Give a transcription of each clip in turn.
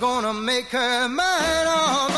gonna make her mine. Oh,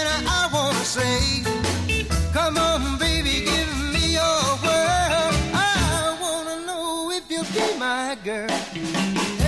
my girl.